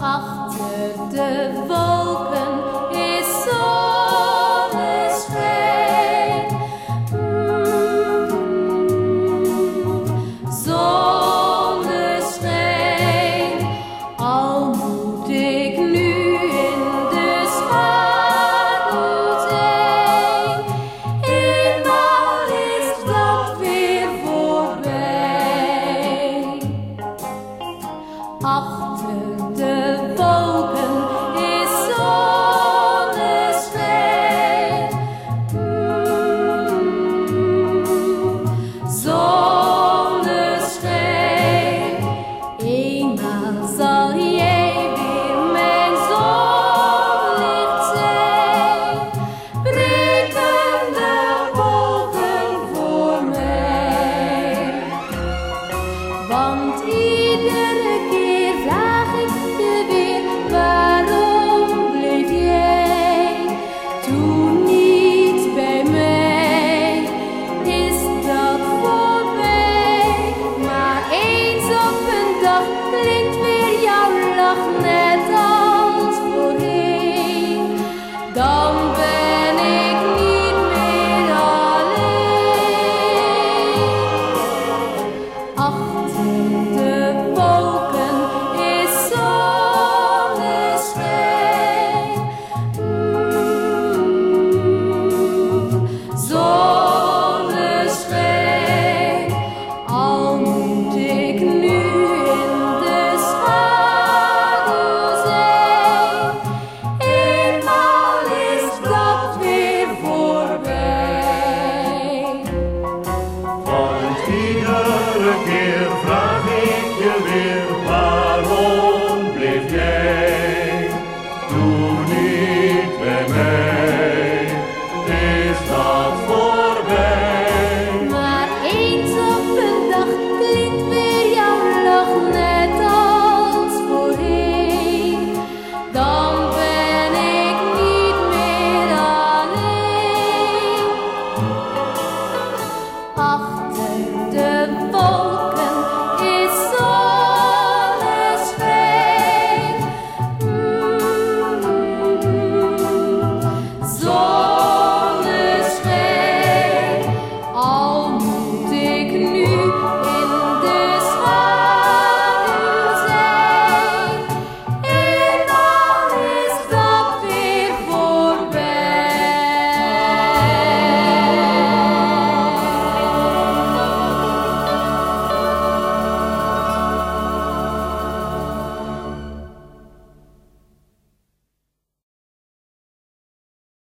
Achter de after the